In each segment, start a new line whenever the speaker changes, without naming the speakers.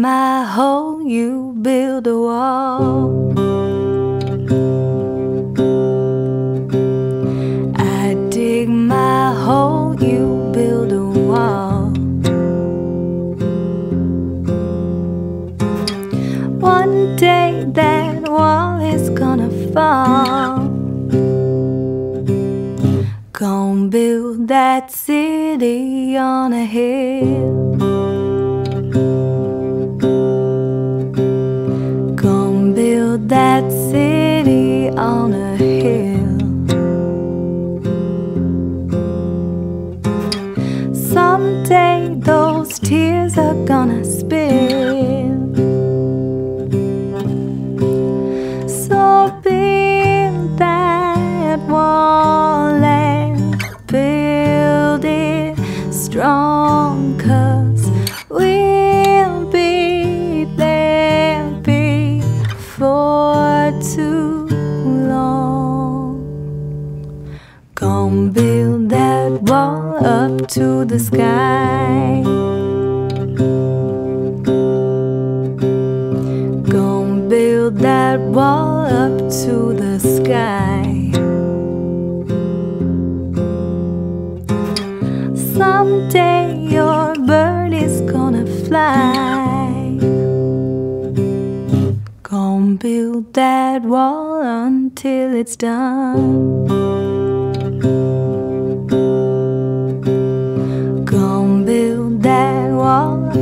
my hole, you build a wall. I dig my hole, you build a wall. One day that wall is gonna fall. Gonna build that city on a hill. That city on a hill. Someday those tears are gonna spill. So build that wall and build it strong, Gonna build that wall up to the sky. Gonna build that wall up to the sky. Someday your bird is gonna fly. Gonna build that wall until it's done.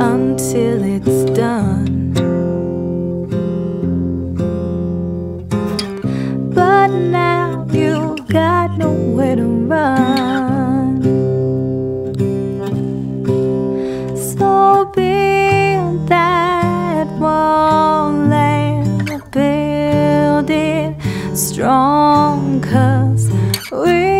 Until it's done. But now you got nowhere to run. So build that wall and build it strong, cause we